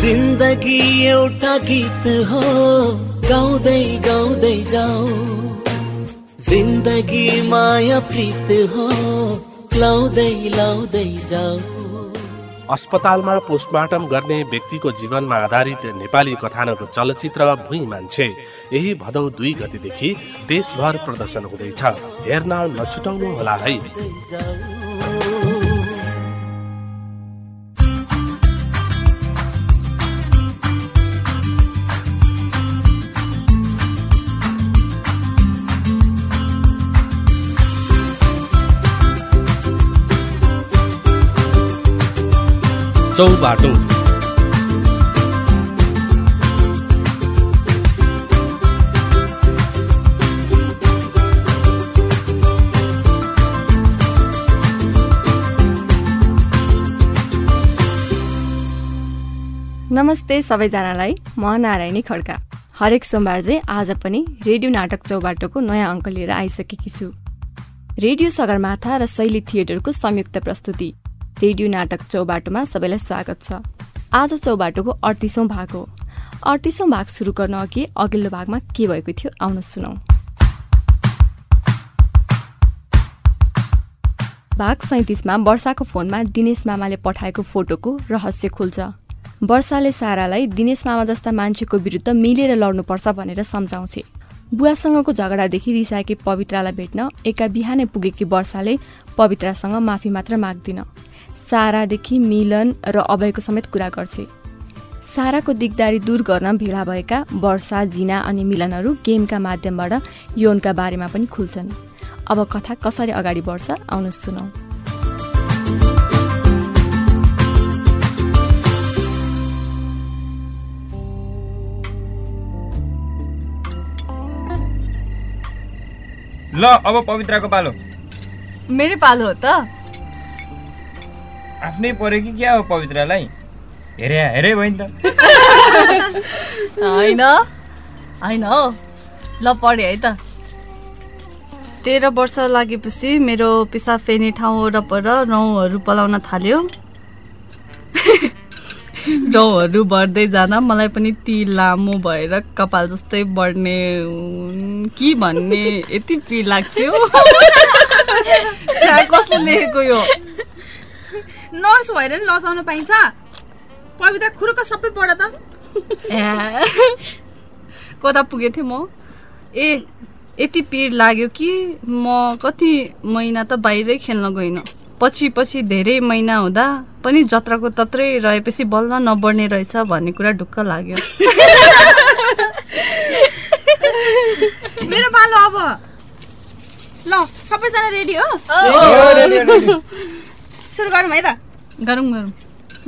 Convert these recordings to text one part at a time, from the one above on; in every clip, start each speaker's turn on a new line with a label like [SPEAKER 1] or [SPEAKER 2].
[SPEAKER 1] जिन्दगी एउटा गीत हो। गाउँदै गाउँदै जाऊ। जिन्दगी माया प्रीत हो। लाउँदै लाउँदै जाऊ।
[SPEAKER 2] अस्पतालमा पोस्टमार्टम गर्ने व्यक्तिको जीवनमा आधारित नेपाली कथानक चलचित्र भुइँ मान्छे। यही भदौ दुई गतिदेखि देशभर प्रदर्शन हुँदैछ। हेर्न नछुटाउनु होला है चौबाटो
[SPEAKER 3] नमस्ते सबैजनालाई म नारायणी खड्का। हरेक सोमबार चाहिँ आज पनि रेडियो नाटक चौबाटोको नयाँ अङ्क लिएर आइसकेकी छु। रेडियो सगरमाथा र शैली थिएटरको संयुक्त प्रस्तुति। रेडियो नाटक चौबाटोमा सबैलाई स्वागत छ। आज चौबाटोको अडतिसौँ भाग हो। अडतिसौँ भाग सुरु गर्न अघि अघिल्लो भागमा के भएको थियो आउन सुनौ। भाग सैतिसमा वर्षाको फोनमा दिनेश मामाले पठाएको फोटोको रहस्य खुल्छ। वर्षाले सारालाई दिनेश मामा जस्ता मान्छेको विरुद्ध मिलेर लड्नुपर्छ भनेर सम्झाउँछे। बुवासँगको झगडादेखि रिसाएकी पवित्रालाई भेट्न एका बिहानै पुगेकी वर्षाले पवित्रासँग माफी मात्र माग्दिन। सारादेखि मिलन र अभयको समेत कुरा गर्छे। साराको दिगदारी दूर गर्न भेला भएका वर्षा जिना अनि मिलनहरू गेमका माध्यमबाट यौनका बारेमा पनि खुल्छन्। अब कथा कसरी अगाडि बढ्छ आउनु सुनौ।
[SPEAKER 4] ल अब पवित्राको पालो।
[SPEAKER 5] मेरो पालो हो त।
[SPEAKER 4] आफ्नै पऱ्यो कि क्या हो पवित्रालाई? हेरे हेरे भयो नि त।
[SPEAKER 5] होइन होइन हौ। ल पढेँ है त। तेह्र वर्ष लागेपछि मेरो पिसाब फेर्ने ठाउँ वरपर रौँहरू पलाउन थाल्यो। रौँहरू बढ्दै जाँदा मलाई पनि ती लामो भएर कपाल जस्तै बढ्ने कि भन्ने यति पिर लाग्थ्यो। कसले लेखेको यो?
[SPEAKER 6] नर्स भएर नि लजाउन पाइन्छ। पवित्र खुरुक सबै पढ त।
[SPEAKER 5] कता पुगेको थिएँ म। ए यति पिर लाग्यो कि म कति महिना त बाहिरै खेल्न गइनँ। पछि पछि धेरै महिना हुँदा पनि जत्राको तत्रै रहेपछि बल्ल नबढ्ने रहेछ भन्ने कुरा ढुक्क लाग्यो।
[SPEAKER 6] मेरो पालो अब। ल सबैजना रेडी हो। सुरु गरौँ है त?
[SPEAKER 5] गरौँ गरौँ।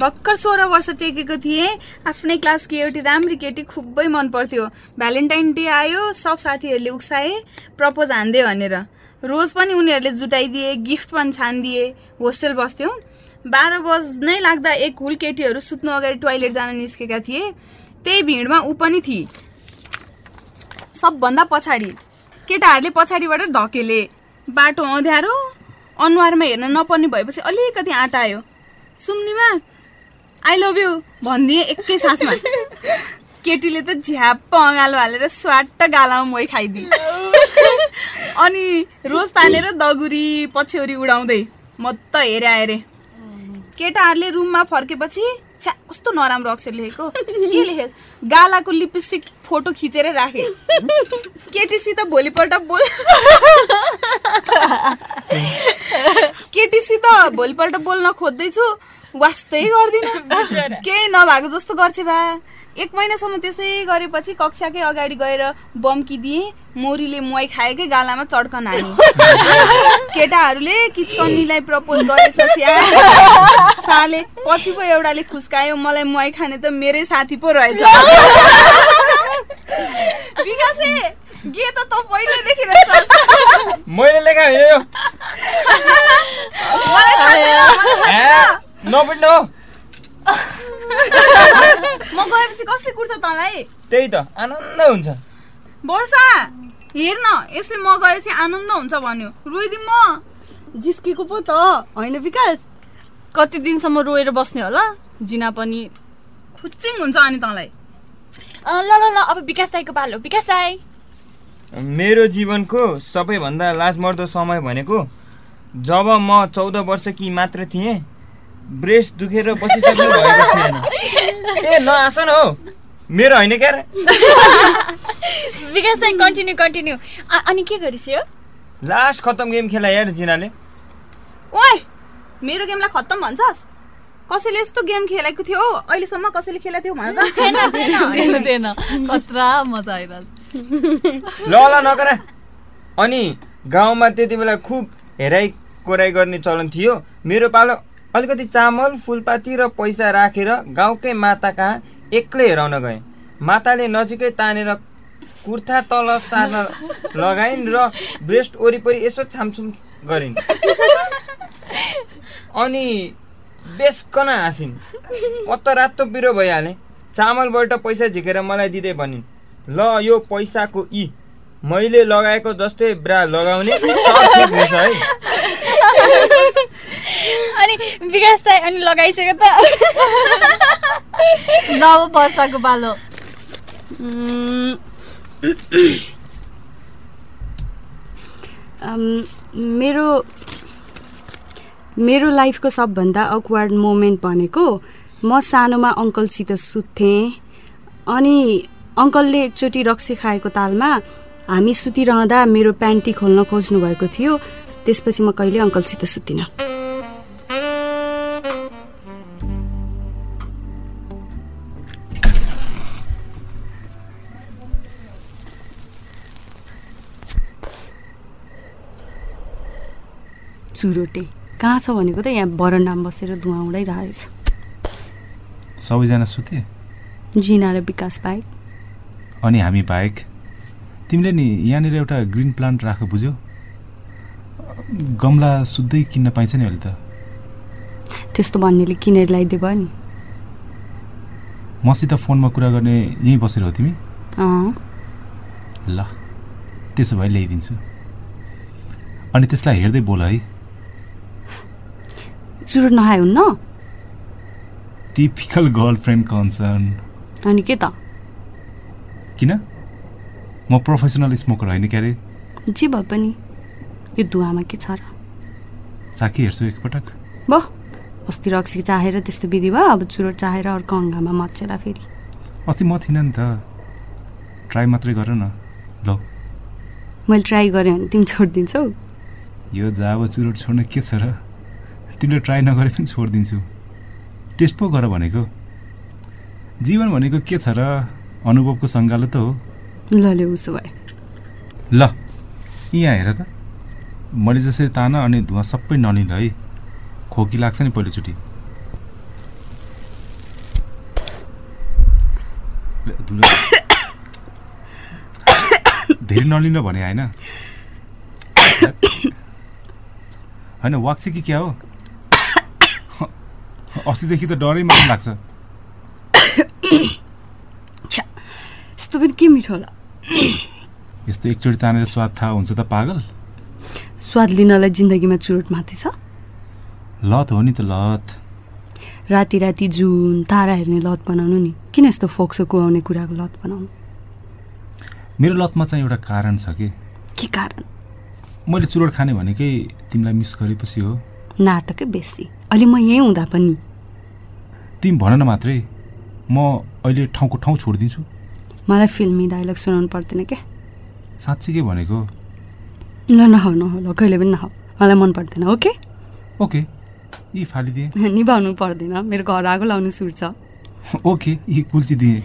[SPEAKER 6] भर्खर सोह्र वर्ष टेकेको थिएँ। आफ्नै क्लासकी एउटी राम्री केटी खुबै मन पर्थ्यो। भ्यालेन्टाइन डे आयो सब साथीहरूले उक्साए प्रपोज हान्दे भनेर। रोज पनि उनीहरूले जुटाइदिए गिफ्ट पनि छानिदिए होस्टेल बस्थ्यौँ। बाह्र बज नै लाग्दा एक हुल केटीहरू सुत्नु अगाडि टोइलेट जान निस्केका थिए। त्यही भिडमा ऊ पनि थिए। सबभन्दा पछाडि। केटाहरूले पछाडिबाट धकेले। बाटो अँध्यारो। अनुहारमा हेर्न नपर्ने भएपछि अलिकति आँट आयो। सुम्निमा आई लभ यु भनिदिएँ एकै सासमा। केटीले त झ्याप्प अँगालो हालेर स्वाट्ट गालामा मोही खाइदिए। अनि रोज तानेर दगुरी पछ्यौरी उडाउँदै म त हेरे हेरे केटाहरूले रुममा फर्केपछि छ्या कस्तो नराम्रो अक्षर लेखेको? के लेखेको गालाको लिपस्टिक फोटो खिचेर राखे। केटीसित भोलिपल्ट बोल केटीसित भोलिपल्ट बोल्न खोज्दैछु वास्तै गर्दिन। केही नभएको जस्तो गर्छ बा एक महिनासम्म त्यसै गरेपछि कक्षाकै अगाडि गएर बम्किदिए मोरीले मुहाई खाएकै गालामा चड्कन हाने। केटाहरूले किचकन्नीलाई प्रपोज गरेछ साले पछि पो एउटाले खुस्कायो मलाई मुहाई खाने त मेरै साथी पो रहेछ। विकासे गे त त पहिल्यैदेखि
[SPEAKER 4] मैले लेखा यो। हो
[SPEAKER 6] म गएपछि कसले कुर्छ तँलाई?
[SPEAKER 4] त्यही त आनन्द हुन्छ।
[SPEAKER 6] वर्षा! हेर न यसले म गएपछि आनन्द हुन्छ भन्यो। रोइदिउँ म।
[SPEAKER 7] जिस्केको पो त होइन विकास?
[SPEAKER 5] कति दिनसम्म रोएर बस्ने होला? जिना पनि
[SPEAKER 6] फुच्चिङ हुन्छ अनि तँलाई।
[SPEAKER 3] अँ, ल ल ल अब विकास दाईको पालो। विकास दाई।
[SPEAKER 4] मेरो जीवनको सबैभन्दा लाजमर्दो समय भनेको जब म चौध वर्ष कि मात्र थिएँ ब्रेस्ट दुखेर बसिसक्नु भएको थिएन। ए नआस न हौ। मेरो होइन क्या रे?
[SPEAKER 3] विकास दाई कन्टिन्यू कन्टिन्यू अनि के गरिस् यो?
[SPEAKER 4] लास्ट खत्तम गेम खेला यार जिनाले।
[SPEAKER 6] ओए मेरो गेमलाई खत्तम भन्छस्? कसैले यस्तो गेम खेलेको थियो? हौ? अहिलेसम्म कसैले खेलेको थियो भन त।
[SPEAKER 5] थिएन थिएन कत्रा मजा आइरहेछ।
[SPEAKER 4] ल ल नगर। अनि गाउँमा त्यति बेला खुब हेराइ कोराइ गर्ने चलन थियो। मेरो पालो अलिकति चामल फुलपाती र पैसा राखेर गाउँकै माता कहाँ एक्लै हेराउन गएँ। माताले नजिकै तानेर कुर्था तल सार्न लगाइन् र ब्रेस्ट वरिपरि यसो छामछुम गरिन्। अनि बेसकन हाँसिन्। म त रातो पिरो भइहालेँ चामलबाट पैसा झिकेर मलाई दिँदै भनिन् ल यो पैसाको यी मैले लगाएको जस्तै ब्रा लगाउने है।
[SPEAKER 3] अनि विकास दाई अनि लगाइसक्यो त।
[SPEAKER 5] ल अब वर्षाको पालो
[SPEAKER 7] मेरो मेरो लाइफको सबभन्दा अक्वार्ड मोमेन्ट भनेको म सानोमा अङ्कलसित सुत्थेँ अनि अङ्कलले एकचोटि रक्सी खाएको तालमा हामी सुतिरहँदा मेरो प्यान्टी खोल्न खोज्नु भएको थियो त्यसपछि म कहिले अङ्कलसित सुतिनँ चुरोटे कहाँ छ भनेको त यहाँ बरन्डामा बसेर धुवा उडाइरहेको रहेछ।
[SPEAKER 8] सबैजना सुते?
[SPEAKER 7] जिना र विकास बाहेक
[SPEAKER 8] अनि हामी बाहेक? तिमीले नि यहाँनिर एउटा ग्रिन प्लान्ट राख बुझ्यौ? गमला सुत्दै किन्न पाइन्छ नि अहिले त।
[SPEAKER 7] त्यस्तो भन्नेले किनेर ल्याइदियो भयो नि।
[SPEAKER 8] मसित फोनमा कुरा गर्ने यहीँ बसेर हो तिमी? ल त्यसो भए ल्याइदिन्छु। अनि त्यसलाई हेर्दै बोल है।
[SPEAKER 7] चुरोट नखाए हुन्न
[SPEAKER 8] टिपिकल गर्लफ्रेन्ड कन्सर्न
[SPEAKER 7] अनि के त?
[SPEAKER 8] किन? म प्रोफेसनल स्मोकर होइन क्यारे।
[SPEAKER 7] जे भए पनि यो धुवामा के छ र?
[SPEAKER 8] चाकी हेर्छु एकपटक।
[SPEAKER 7] ब अस्ति रक्सी चाहेर त्यस्तो विधि भयो अब चुरोट चाहेर अर्को अङ्गामा मचेला फेरि।
[SPEAKER 8] अस्ति म थिइनँ नि त। ट्राई मात्रै गर न। ल।
[SPEAKER 7] मैले ट्राई गरेँ भने तिमी छोडिदिन्छौ।
[SPEAKER 8] यो जाब चुरोट छोड्न के छ र? तिमीले ट्राई नगरे पनि छोडिदिन्छु। टेस्ट पो गर भनेको। जीवन भनेको के छ र अनुभवको सङ्गालो त हो।
[SPEAKER 7] ल ले
[SPEAKER 8] यहाँ हेर त। मैले जसरी तान अनि धुवा सबै नलिन है। खोकी लाग्छ नि पहिलोचोटि। धेरै नलिन भने होइन। होइन वाक चाहिँ कि क्या हो? अस्तिदेखि त डरै मात्रै लाग्छ।
[SPEAKER 7] यस्तो पनि के मिठो होला?
[SPEAKER 8] यस्तो एकचोटि तानेर स्वाद थाहा हुन्छ त पागल।
[SPEAKER 7] स्वाद लिनलाई जिन्दगीमा चुरोट माथि छ?
[SPEAKER 8] लत हो नि त लत।
[SPEAKER 7] राति राति जुन तारा हेर्ने लत बनाउनु नि किन यस्तो फोक्सो कुहाउने कुराको लत बनाउनु?
[SPEAKER 8] मेरो लतमा चाहिँ एउटा कारण छ कि?
[SPEAKER 7] के कारण?
[SPEAKER 8] मैले चुरोट खाने भनेकै तिमीलाई मिस गरेपछि हो।
[SPEAKER 7] नाटकै बेसी। अहिले म यहीँ हुँदा पनि
[SPEAKER 8] तिमी भन न मात्रै म अहिले ठाउँको ठाउँ छोडिदिन्छु।
[SPEAKER 7] मलाई फिल्मी डायलग सुनाउनु पर्दैन क्या
[SPEAKER 8] साँच्चीकै भनेको?
[SPEAKER 7] ल नह नह ल कहिले पनि नह मलाई मन पर्दैन ओके?
[SPEAKER 8] ओके यी फालिदिएँ।
[SPEAKER 7] निभाउनु पर्दैन मेरो घर आगो लाउनु सुर छ।
[SPEAKER 8] ओके यी कुल्ची दिएँ।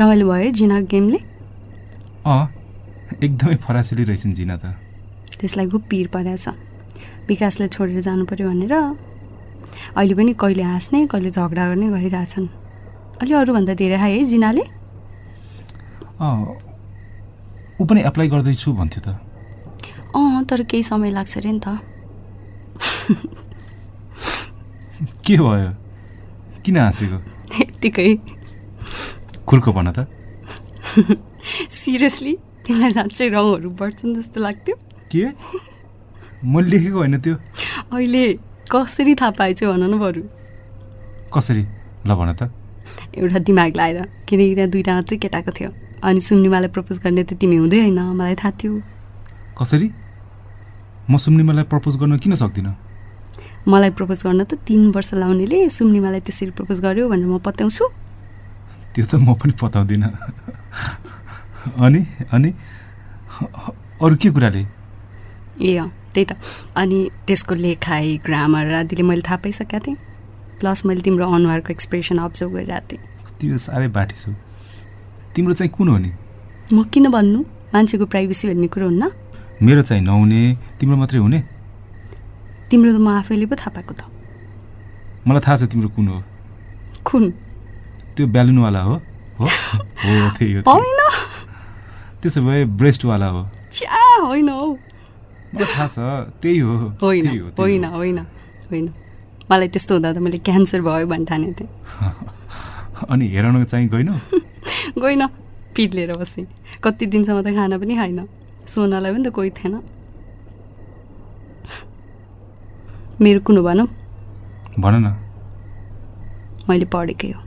[SPEAKER 7] रमाइलो भयो है जिना गेमले?
[SPEAKER 8] अँ एकदमै फरासिली रहेछन् जिना त।
[SPEAKER 7] त्यसलाई खुब पिर परेछ। विकासले छोडेर जानु पर्यो भनेर अहिले पनि कहिले हाँस्ने कहिले झगडा गर्ने गरिरहेछन् अलि अरूभन्दा धेरै खाए है जिनाले?
[SPEAKER 8] ऊ पनि एप्लाई गर्दैछु भन्थ्यो त।
[SPEAKER 7] अँ तर केही समय लाग्छ अरे नि त।
[SPEAKER 8] के भयो? किन हाँसेको?
[SPEAKER 7] यत्तिकै।
[SPEAKER 8] खुर्को भन त।
[SPEAKER 7] सिरियसली तिमीलाई साँच्चै रौँहरू बढ्छन् जस्तो लाग्थ्यो?
[SPEAKER 8] के? मैले लेखेको होइन त्यो।
[SPEAKER 7] अहिले कसरी थाहा पाएछु भन न बरु।
[SPEAKER 8] कसरी? ल भन त।
[SPEAKER 7] एउटा दिमाग लाएर किनकि त्यहाँ दुइटा मात्रै केटाको थियो। अनि सुम्निमालाई प्रपोज गर्ने त तिमी हुँदै होइन मलाई थाहा थियो।
[SPEAKER 8] कसरी? म सुम्निमालाई प्रपोज गर्न किन सक्दिनँ?
[SPEAKER 7] मलाई प्रपोज गर्न त तिन वर्ष लाउनेले सुम्निमालाई त्यसरी प्रपोज गर्यो भनेर म पत्याउँछु।
[SPEAKER 8] त्यो त म पनि पताउँदिनँ अनि अनि अरू के कुराले?
[SPEAKER 7] ए अँ। त्यही त अनि त्यसको लेखाइ ग्रामर आदिले मैले थाहा पाइसकेको थिएँ प्लस मैले तिम्रो अनुहारको एक्सप्रेसन अब्जर्भ गरिरहेको थिएँ
[SPEAKER 8] तिम्रो साह्रै छौ तिम्रो चाहिँ कुन हो नि
[SPEAKER 7] म किन भन्नु मान्छेको प्राइभेसी भन्ने कुरो हुन्न
[SPEAKER 8] मेरो चाहिँ नहुने तिम्रो मात्रै हुने
[SPEAKER 7] तिम्रो त म आफैले पो थाहा पाएको त
[SPEAKER 8] मलाई थाहा छ तिम्रो कुन हो
[SPEAKER 7] खुन
[SPEAKER 8] त्यो ब्यालुनवाला हो हो।
[SPEAKER 7] होइन
[SPEAKER 8] त्यसो भए ब्रेस्टवाला हो
[SPEAKER 7] च्या होइन हौ
[SPEAKER 8] थाहा छ त्यही हो
[SPEAKER 7] होइन होइन। होइन होइन। मलाई त्यस्तो हुँदा त मैले क्यान्सर भयो भन्ने ठानेको थिएँ।
[SPEAKER 8] अनि हेराउन चाहिँ गएनौ?
[SPEAKER 7] गइन पिट लिएर बसेँ। कति दिनसम्म त खाना पनि खाइन सोनालाई पनि त कोही थिएन। मेरो कुन भनौँ?
[SPEAKER 8] भन न।
[SPEAKER 7] मैले पढेकै हो।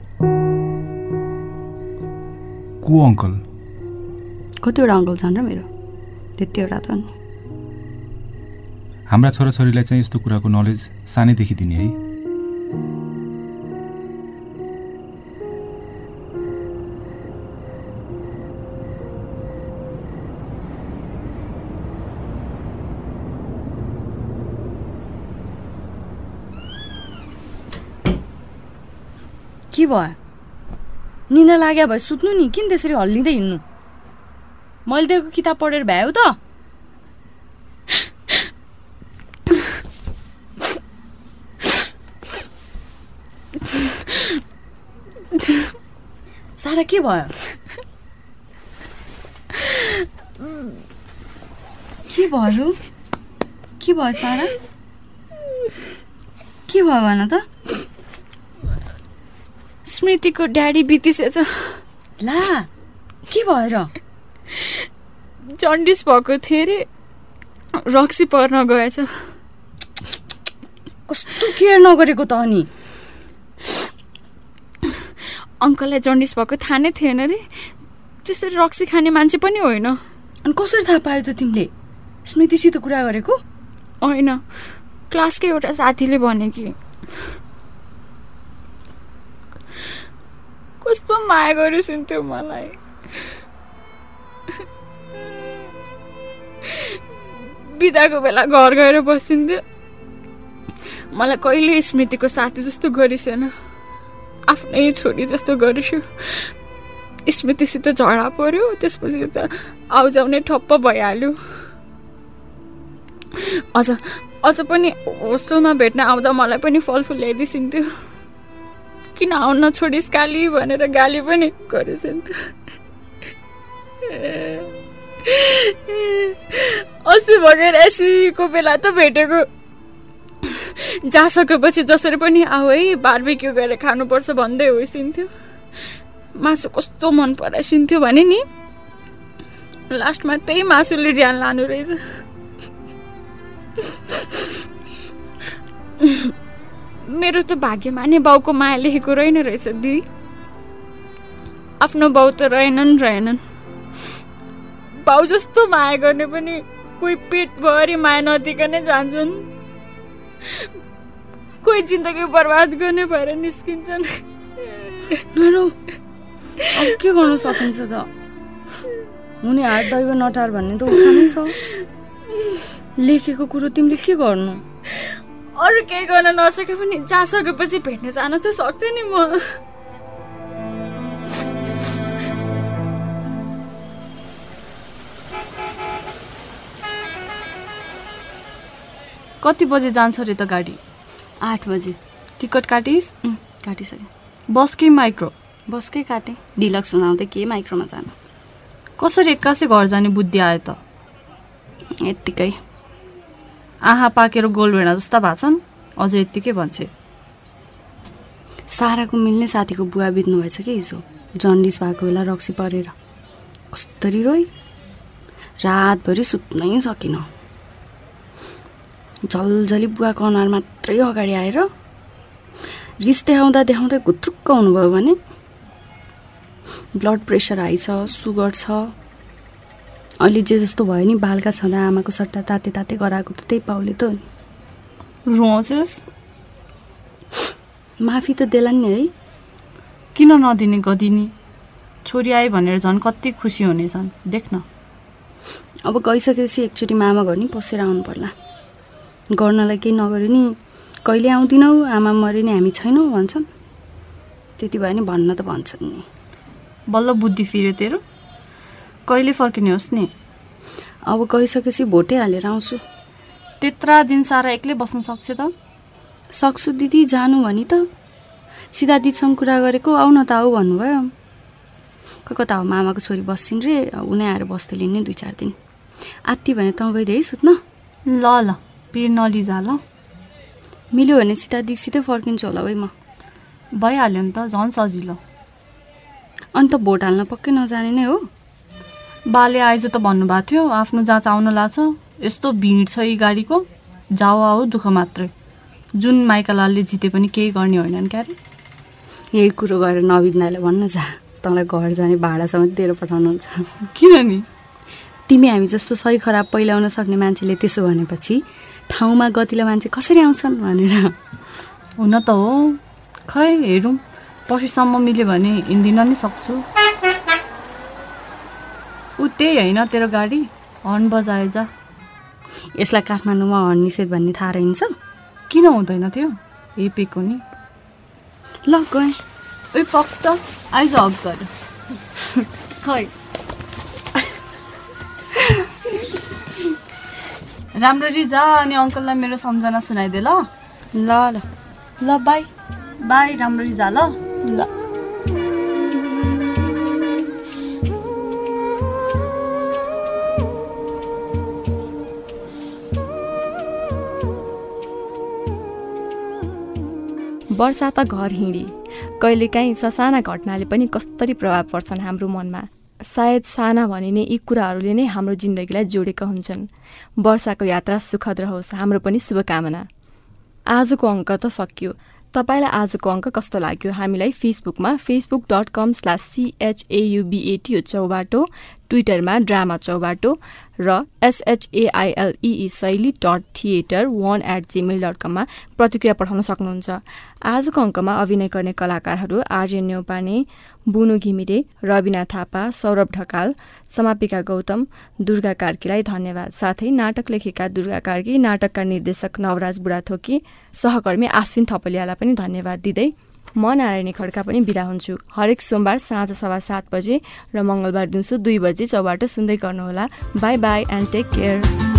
[SPEAKER 8] को अङ्कल?
[SPEAKER 7] कतिवटा अङ्कल छन् र मेरो? त्यतिवटा त नि
[SPEAKER 8] हाम्रा छोराछोरीलाई चाहिँ यस्तो कुराको नलेज सानैदेखि दिने है।
[SPEAKER 9] के भयो? निना लाग्यो भए सुत्नु नि किन त्यसरी हल्लिँदै हिँड्नु? मैले दिएको किताब पढेर भ्यायो त। सारा के भयो? के भयो के भयो सारा? के भयो भन त?
[SPEAKER 10] स्मृतिको ड्याडी बितिसेछ
[SPEAKER 9] ला के भएर
[SPEAKER 10] जन्डिस भएको थियो अरे रक्सी पर्न गएछ।
[SPEAKER 9] कस्तो केयर नगरेको त अनि?
[SPEAKER 10] अङ्कललाई जन्डिस भएको थाहा नै थिएन अरे त्यसरी रक्सी खाने मान्छे पनि होइन।
[SPEAKER 9] अनि कसरी थाहा पायो त तिमीले? स्मृतिसित कुरा गरेको?
[SPEAKER 10] होइन। क्लासकै एउटा साथीले भने कि। कस्तो माया गरिसिन्थ्यो मलाई। बिदाको बेला घर गएर बसिन्थ्यो। मलाई कहिले स्मृतिको साथी जस्तो गरिसेन आफ्नै छोरी जस्तो गरिस्यो स्मृतिसित झगडा पर्यो त्यसपछि त आउजाउने ठप्प भइहाल्यो। अझ अझ पनि होस्टेलमा भेट्न आउँदा मलाई पनि फलफुल ल्याइदिइसिन्थ्यो किन आउन छोडिस् काली भनेर गाली पनि गरिसिन्थ्यो। अस्ति भगेर एसीको बेला त भेटेको। जासकेपछि जसरी पनि आऊ है बार्बिक्यू गरेर खानुपर्छ भन्दै होइसिन्थ्यो मासु कस्तो मन पराइसिन्थ्यो भने नि लास्टमा त्यही मासुले ज्यान लानु रहेछ। मेरो त भाग्यमा नै बाउको माया लेखेको रहेन रहेछ दिदी। आफ्नो बाउ त रहेनन् रहेनन्। बाउ जस्तो माया गर्ने पनि कोही पेटभरि माया नदिकनै जान्छन्। कोही जिन्दगी बर्बाद गर्ने भएर निस्किन्छन्।
[SPEAKER 9] अब के गर्न सकिन्छ त? हुने हात दैव नटार भन्ने त उखानै छ। लेखेको कुरो तिमीले के गर्नु?
[SPEAKER 10] अरू केही गर्न नसके पनि जासकेपछि भेट्न जान त सक्थेँ नि म।
[SPEAKER 5] कति बजे जान्छ रे त गाडी?
[SPEAKER 7] आठ बजे।
[SPEAKER 5] टिकट काटिस्?
[SPEAKER 7] काटिसकेँ।
[SPEAKER 5] बस कि माइक्रो।
[SPEAKER 7] बसकै काटेँ। डिलक्स सुनाउँदै के माइक्रोमा जानु।
[SPEAKER 5] कसरी एक्कासी घर जाने बुद्धि आयो त?
[SPEAKER 7] यत्तिकै।
[SPEAKER 5] आहा पाकेर गोलभेडा जस्ता भएको छन्? अझ यत्तिकै भन्छे।
[SPEAKER 7] साराको मिल्ने साथीको बुवा बित्नु भएछ कि हिजो। जन्डिस भएको बेला रक्सी परेर। कस्तरी रोइ रातभरि सुत्नै सकिनँ। झलझली बुवाको अनुहार मात्रै अगाडि आएर रिस देखाउँदा देखाउँदै घुत्रुक्क हुनुभयो भने ब्लड प्रेसर हाई छ सुगर छ। अहिले जे जस्तो भयो नि बालका छँदा आमाको सट्टा ताते ताते गराएको त त्यही पाउले त हो नि।
[SPEAKER 5] रोचेस
[SPEAKER 7] माफी त देलान् नि है।
[SPEAKER 5] किन नदिने गदिनी? छोरी आए भनेर झन् कति खुसी हुनेछन्। देख्न।
[SPEAKER 7] अब गइसकेपछि एकचोटि मामा घर नि पसेर आउनु पर्ला। गर्नलाई केही नगरे नि कहिले आउँदिनौ? आमा मरे नि हामी छैनौँ भन्छन्। त्यति भयो नि भन्न त भन्छन् नि।
[SPEAKER 5] बल्ल बुद्धि फिर्यो तेरो? कहिले फर्किने होस् नि?
[SPEAKER 7] अब गइसकेपछि भोटै हालेर आउँछु।
[SPEAKER 5] त्यत्रा दिन सारा एक्लै बस्न सक्छ त?
[SPEAKER 7] सक्छु दिदी जानु भनी त। सिधा दिदीसँग कुरा गरेको आऊ न त आऊ भन्नुभयो। कता हो मामाको छोरी बस्छिन् रे उनी आएर बस्दै लिने दुई चार दिन। आत्ती भने तँ गइदिए है सुत्न।
[SPEAKER 5] ल ल। पिर नलिजा ल
[SPEAKER 7] मिल्यो भने सिधा दिदीसितै फर्किन्छु होला है म
[SPEAKER 5] भइहाल्यो नि त झन् सजिलो।
[SPEAKER 7] अनि त भोट हाल्न पक्कै नजाने नै हो।
[SPEAKER 5] बाले आइज त भन्नुभएको थियो आफ्नो जाँच आउन लाग्छ यस्तो भिड छ यी गाडीको। जाऊ आऊ दुःख मात्रै। जुन माइकालालले जिते पनि केही गर्ने होइनन् क्यारे।
[SPEAKER 7] यही कुरो गरेर नवीन दाईलाई भन्न जा। तँलाई घर जाने भाडासम्म दिएर पठाउनुहुन्छ।
[SPEAKER 5] किन नि?
[SPEAKER 7] तिमी हामी जस्तो सही खराब पहिलाउन सक्ने मान्छेले त्यसो भनेपछि ठाउँमा गतिलो मान्छे कसरी आउँछन् भनेर।
[SPEAKER 5] हुन त हो। खै हेरौँ। पर्सिसम्म मिल्यो भने हिँडिदिन नि सक्छु। ऊ त्यही होइन तेरो गाडी। हर्न बजाए जा।
[SPEAKER 7] यसलाई काठमाडौँमा हर्न निषेध भन्ने थाहा रहन्छ?
[SPEAKER 5] किन हुँदैन थियो हेपेको नि।
[SPEAKER 7] ल गएँ।
[SPEAKER 5] उयो पक त आइज हक गर। खै राम्ररी जा अनि अङ्कललाई मेरो सम्झना सुनाइदे ल।
[SPEAKER 7] ल ल। ल बाई।
[SPEAKER 5] बाई राम्ररी जा ल।
[SPEAKER 7] ल।
[SPEAKER 3] वर्षा त घर हिँडी। कहिलेकाहीँ ससाना घटनाले पनि कस्तरी प्रभाव पर्छन् हाम्रो मनमा। सायद साना भनिने यी कुराहरूले नै हाम्रो जिन्दगीलाई जोडेका हुन्छन्। वर्षाको यात्रा सुखद रहोस् हाम्रो पनि शुभकामना। आजको अङ्क त सकियो। तपाईँलाई आजको अङ्क कस्तो लाग्यो? हामीलाई फेसबुकमा Facebook dot com slash सिएचएयुबिएटी Chaubato ट्विटरमा ड्रामा चौबाटो र एसएचएआइएलई शैली dot theatre one at Gmail dot कममा प्रतिक्रिया पठाउन सक्नुहुन्छ। आजको अङ्कमा अभिनय गर्ने कलाकारहरू आर्यन न्यौपाने बुनु घिमिरे रविना थापा सौरभ ढकाल समापिका गौतम दुर्गा कार्कीलाई धन्यवाद। साथै नाटक लेखेका दुर्गा कार्की नाटकका निर्देशक नवराज बुढाथोकी सहकर्मी आश्विन थपलियालाई पनि धन्यवाद दिँदै म नारायणी खड्का पनि बिदा हुन्छु। हरेक सोमबार साँझ सवा सात बजे र मङ्गलबार दिउँसो दुई बजे चौबाट सुन्दै गर्नुहोला। Bye bye and take care